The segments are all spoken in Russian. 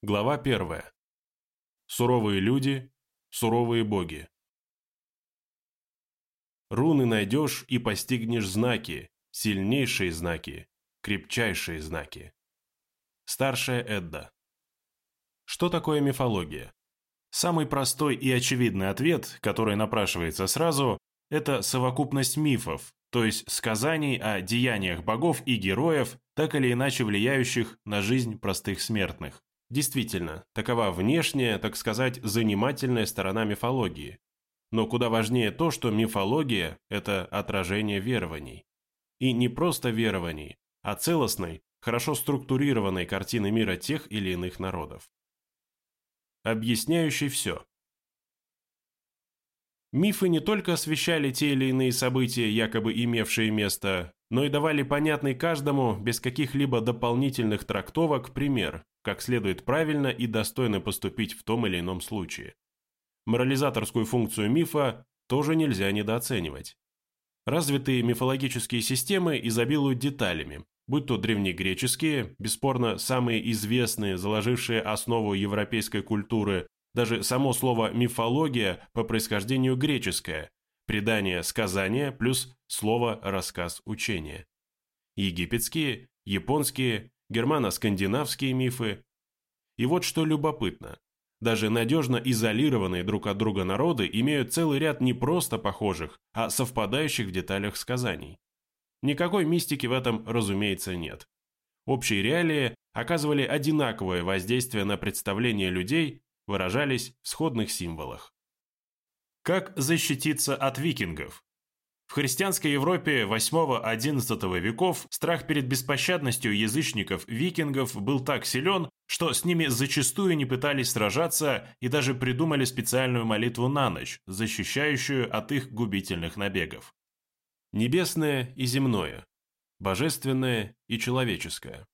Глава 1. Суровые люди, суровые боги. Руны найдешь и постигнешь знаки, сильнейшие знаки, крепчайшие знаки. Старшая Эдда. Что такое мифология? Самый простой и очевидный ответ, который напрашивается сразу, это совокупность мифов, то есть сказаний о деяниях богов и героев, так или иначе влияющих на жизнь простых смертных. Действительно, такова внешняя, так сказать, занимательная сторона мифологии. Но куда важнее то, что мифология – это отражение верований. И не просто верований, а целостной, хорошо структурированной картины мира тех или иных народов. Объясняющий все. Мифы не только освещали те или иные события, якобы имевшие место, но и давали понятный каждому, без каких-либо дополнительных трактовок, пример, как следует правильно и достойно поступить в том или ином случае. Морализаторскую функцию мифа тоже нельзя недооценивать. Развитые мифологические системы изобилуют деталями, будь то древнегреческие, бесспорно самые известные, заложившие основу европейской культуры, даже само слово «мифология» по происхождению греческое, предание сказания плюс слово «рассказ учения». Египетские, японские, германо-скандинавские мифы. И вот что любопытно. Даже надежно изолированные друг от друга народы имеют целый ряд не просто похожих, а совпадающих в деталях сказаний. Никакой мистики в этом, разумеется, нет. Общие реалии оказывали одинаковое воздействие на представление людей, выражались в сходных символах. Как защититься от викингов? В христианской Европе 8-11 веков страх перед беспощадностью язычников-викингов был так силен, что с ними зачастую не пытались сражаться и даже придумали специальную молитву на ночь, защищающую от их губительных набегов. Небесное и земное, божественное и человеческое.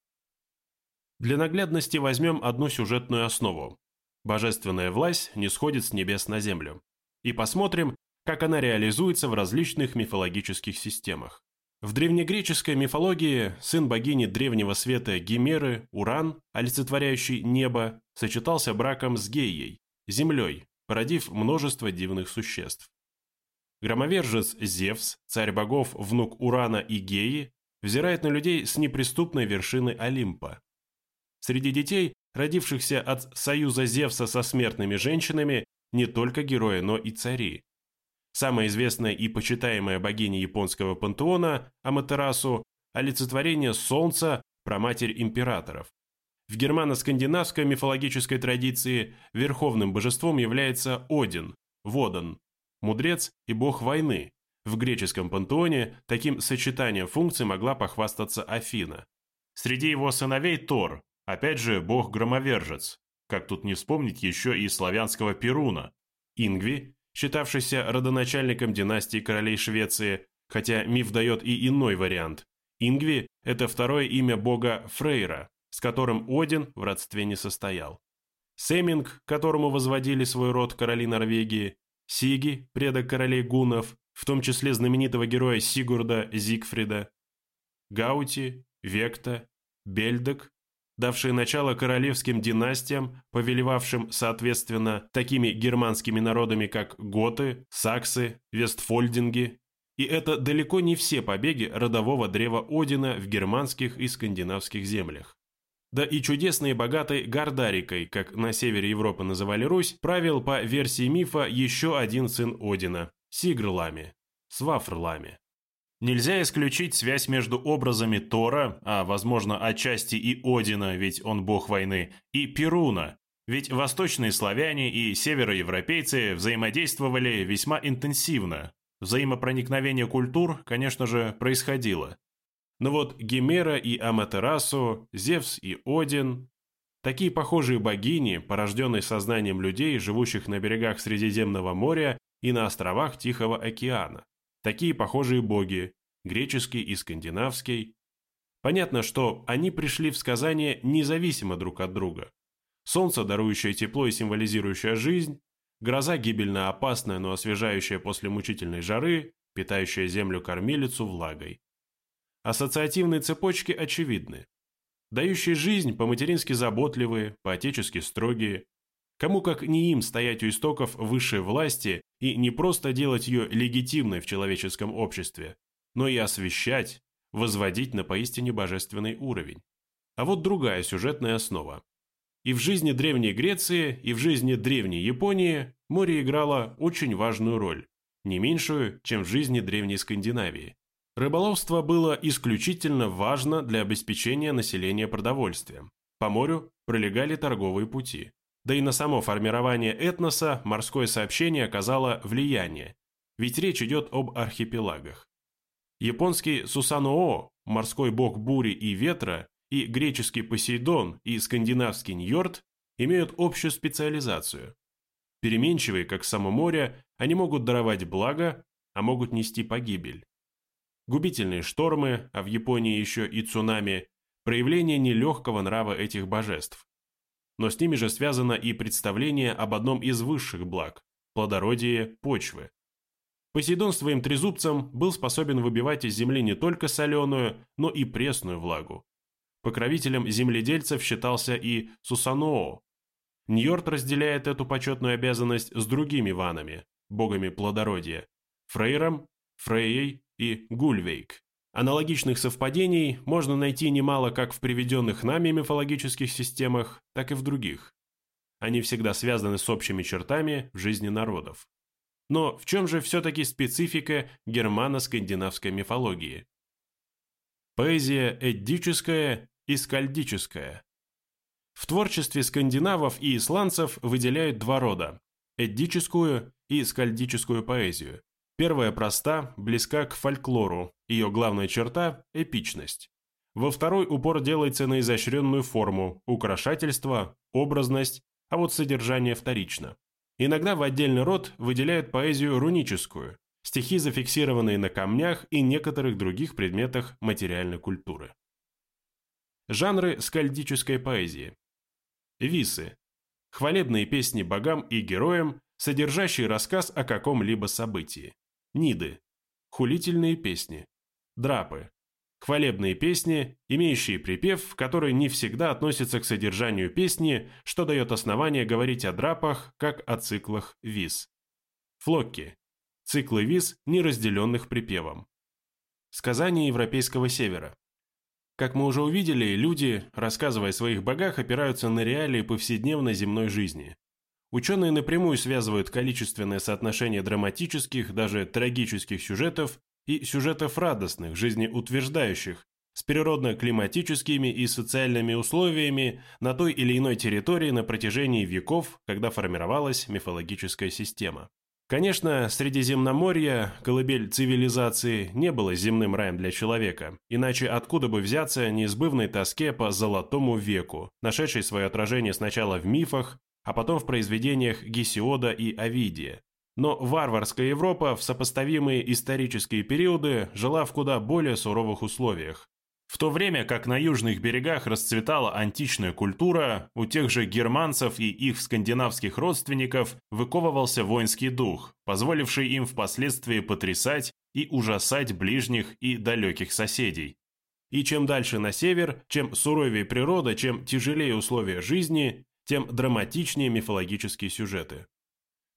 Для наглядности возьмем одну сюжетную основу. Божественная власть не сходит с небес на землю. И посмотрим, как она реализуется в различных мифологических системах. В древнегреческой мифологии сын богини древнего света Гимеры, Уран, олицетворяющий небо, сочетался браком с Геей, землей, породив множество дивных существ. Громовержец Зевс, царь богов, внук Урана и Геи, взирает на людей с неприступной вершины Олимпа. Среди детей, родившихся от союза Зевса со смертными женщинами, не только герои, но и цари. Самая известная и почитаемая богиня японского пантеона, Аматерасу, олицетворение солнца, проматерь императоров. В германо-скандинавской мифологической традиции верховным божеством является Один, Водан, мудрец и бог войны. В греческом пантеоне таким сочетанием функций могла похвастаться Афина. Среди его сыновей Тор, опять же бог-громовержец, как тут не вспомнить еще и славянского Перуна, Ингви считавшийся родоначальником династии королей Швеции, хотя миф дает и иной вариант. Ингви – это второе имя бога Фрейра, с которым Один в родстве не состоял. Семинг, которому возводили свой род короли Норвегии, Сиги, предок королей гуннов, в том числе знаменитого героя Сигурда Зигфрида, Гаути, Векта, Бельдек, давшие начало королевским династиям, повелевавшим, соответственно, такими германскими народами, как готы, саксы, вестфольдинги. И это далеко не все побеги родового древа Одина в германских и скандинавских землях. Да и чудесный и богатый Гардарикой, как на севере Европы называли Русь, правил по версии мифа еще один сын Одина – Сигрлами, Свафрлами. Нельзя исключить связь между образами Тора, а, возможно, отчасти и Одина, ведь он бог войны, и Перуна, ведь восточные славяне и североевропейцы взаимодействовали весьма интенсивно. Взаимопроникновение культур, конечно же, происходило. Но вот Гемера и Аматерасу, Зевс и Один – такие похожие богини, порожденные сознанием людей, живущих на берегах Средиземного моря и на островах Тихого океана. Такие похожие боги, греческий и скандинавский. Понятно, что они пришли в сказание независимо друг от друга. Солнце, дарующее тепло и символизирующее жизнь, гроза гибельно опасная, но освежающая после мучительной жары, питающая землю кормилицу влагой. Ассоциативные цепочки очевидны. дающие жизнь, по-матерински заботливые, по-отечески строгие. Кому как не им стоять у истоков высшей власти и не просто делать ее легитимной в человеческом обществе, но и освещать, возводить на поистине божественный уровень. А вот другая сюжетная основа. И в жизни Древней Греции, и в жизни Древней Японии море играло очень важную роль, не меньшую, чем в жизни Древней Скандинавии. Рыболовство было исключительно важно для обеспечения населения продовольствием. По морю пролегали торговые пути. Да и на само формирование этноса морское сообщение оказало влияние, ведь речь идет об архипелагах. Японский Сусаноо, морской бог бури и ветра, и греческий Посейдон и скандинавский Ньорд имеют общую специализацию. Переменчивые, как само море, они могут даровать благо, а могут нести погибель. Губительные штормы, а в Японии еще и цунами, проявление нелегкого нрава этих божеств. Но с ними же связано и представление об одном из высших благ – плодородие почвы. Посейдон своим трезубцем был способен выбивать из земли не только соленую, но и пресную влагу. Покровителем земледельцев считался и Сусаноо. Ньорд разделяет эту почетную обязанность с другими ванами, богами плодородия, Фрейром, Фрейей и Гульвейк. Аналогичных совпадений можно найти немало как в приведенных нами мифологических системах, так и в других. Они всегда связаны с общими чертами в жизни народов. Но в чем же все-таки специфика германо-скандинавской мифологии? Поэзия эддическая и скальдическое. В творчестве скандинавов и исландцев выделяют два рода – эддическую и скальдическую поэзию. Первая проста, близка к фольклору, ее главная черта – эпичность. Во второй упор делается на изощренную форму, украшательство, образность, а вот содержание вторично. Иногда в отдельный род выделяют поэзию руническую, стихи, зафиксированные на камнях и некоторых других предметах материальной культуры. Жанры скальдической поэзии. Висы. Хвалебные песни богам и героям, содержащие рассказ о каком-либо событии. Ниды. Хулительные песни. Драпы. Хвалебные песни, имеющие припев, который не всегда относится к содержанию песни, что дает основание говорить о драпах, как о циклах виз. Флокки. Циклы виз, не разделенных припевом. Сказания Европейского Севера. Как мы уже увидели, люди, рассказывая о своих богах, опираются на реалии повседневной земной жизни. Ученые напрямую связывают количественное соотношение драматических, даже трагических сюжетов и сюжетов радостных, жизнеутверждающих, с природно-климатическими и социальными условиями на той или иной территории на протяжении веков, когда формировалась мифологическая система. Конечно, Средиземноморье, колыбель цивилизации, не было земным раем для человека, иначе откуда бы взяться неизбывной тоске по золотому веку, нашедшей свое отражение сначала в мифах, а потом в произведениях Гесиода и Овидия. Но варварская Европа в сопоставимые исторические периоды жила в куда более суровых условиях, в то время как на южных берегах расцветала античная культура, у тех же германцев и их скандинавских родственников выковывался воинский дух, позволивший им впоследствии потрясать и ужасать ближних и далеких соседей. И чем дальше на север, чем суровее природа, чем тяжелее условия жизни, тем драматичнее мифологические сюжеты.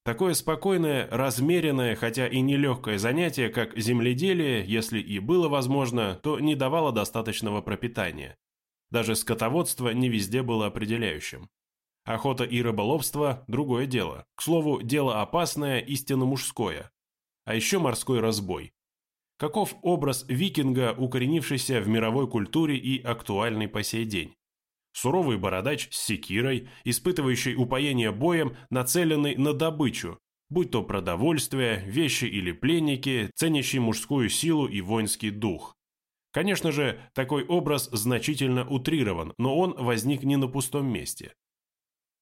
Такое спокойное, размеренное, хотя и нелегкое занятие, как земледелие, если и было возможно, то не давало достаточного пропитания. Даже скотоводство не везде было определяющим. Охота и рыболовство – другое дело. К слову, дело опасное, истинно мужское. А еще морской разбой. Каков образ викинга, укоренившийся в мировой культуре и актуальный по сей день? Суровый бородач с секирой, испытывающий упоение боем, нацеленный на добычу, будь то продовольствие, вещи или пленники, ценящий мужскую силу и воинский дух. Конечно же, такой образ значительно утрирован, но он возник не на пустом месте.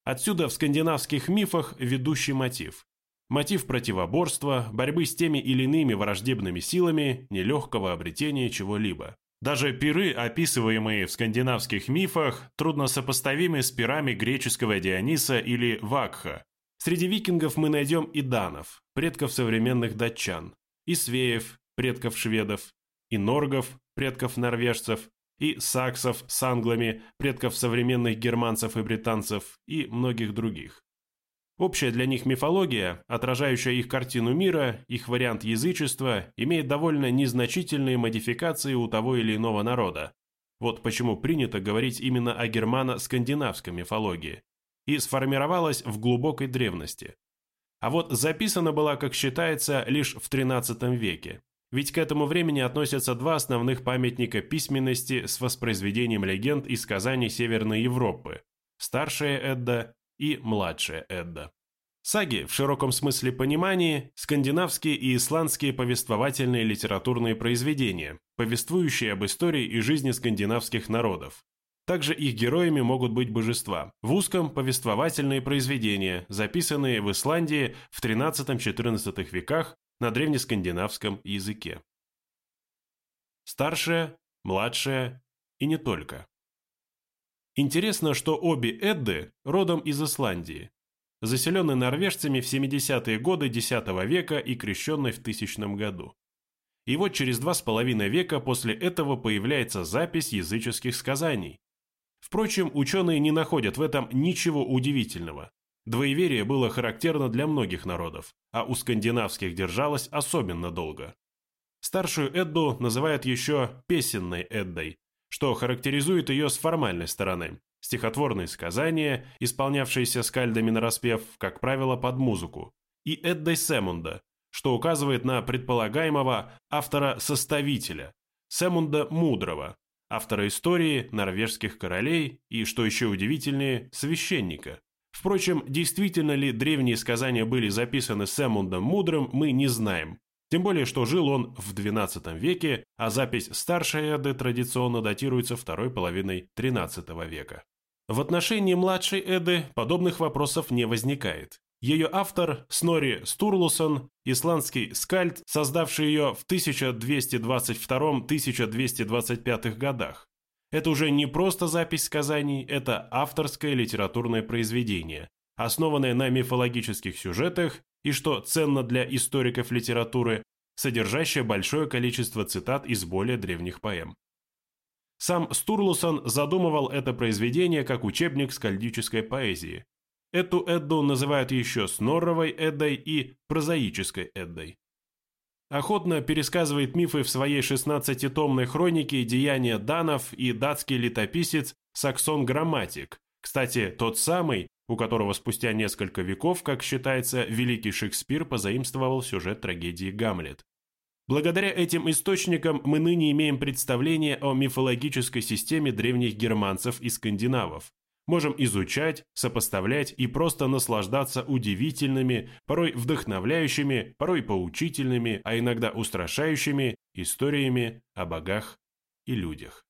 Отсюда в скандинавских мифах ведущий мотив. Мотив противоборства, борьбы с теми или иными враждебными силами, нелегкого обретения чего-либо. Даже пиры, описываемые в скандинавских мифах, трудно сопоставимы с пирами греческого Диониса или Вакха. Среди викингов мы найдем и данов, предков современных датчан, и свеев, предков шведов, и норгов, предков норвежцев, и саксов с англами, предков современных германцев и британцев, и многих других. Общая для них мифология, отражающая их картину мира, их вариант язычества, имеет довольно незначительные модификации у того или иного народа. Вот почему принято говорить именно о германо-скандинавской мифологии. И сформировалась в глубокой древности. А вот записана была, как считается, лишь в XIII веке. Ведь к этому времени относятся два основных памятника письменности с воспроизведением легенд и сказаний Северной Европы – Старшая Эдда и Младшая Эдда. Саги, в широком смысле понимания, скандинавские и исландские повествовательные литературные произведения, повествующие об истории и жизни скандинавских народов. Также их героями могут быть божества. В узком – повествовательные произведения, записанные в Исландии в XIII-XIV веках на древнескандинавском языке. Старшая, младшая и не только. Интересно, что обе Эдды родом из Исландии, заселенной норвежцами в 70-е годы X века и крещенной в 1000 году. И вот через два с половиной века после этого появляется запись языческих сказаний. Впрочем, ученые не находят в этом ничего удивительного. Двоеверие было характерно для многих народов, а у скандинавских держалось особенно долго. Старшую Эдду называют еще «песенной Эддой», что характеризует ее с формальной стороны. Стихотворные сказания, исполнявшиеся скальдами на распев, как правило, под музыку, и Эддой Семунда, что указывает на предполагаемого автора-составителя, Семунда Мудрого, автора истории норвежских королей и, что еще удивительнее, священника. Впрочем, действительно ли древние сказания были записаны Сэмундом Мудрым, мы не знаем. Тем более, что жил он в XII веке, а запись старшей Эды традиционно датируется второй половиной XIII века. В отношении младшей Эды подобных вопросов не возникает. Ее автор Снори Стурлусон, исландский скальд, создавший ее в 1222-1225 годах. Это уже не просто запись сказаний, это авторское литературное произведение, основанное на мифологических сюжетах и, что ценно для историков литературы, содержащее большое количество цитат из более древних поэм. Сам Стурлусон задумывал это произведение как учебник скальдической поэзии. Эту Эдду называют еще Снорровой Эддой и прозаической Эддой охотно пересказывает мифы в своей 16-томной хронике «Деяния данов» и датский летописец Саксон Грамматик, кстати, тот самый, у которого спустя несколько веков, как считается, великий Шекспир позаимствовал сюжет трагедии «Гамлет». Благодаря этим источникам мы ныне имеем представление о мифологической системе древних германцев и скандинавов, можем изучать, сопоставлять и просто наслаждаться удивительными, порой вдохновляющими, порой поучительными, а иногда устрашающими историями о богах и людях.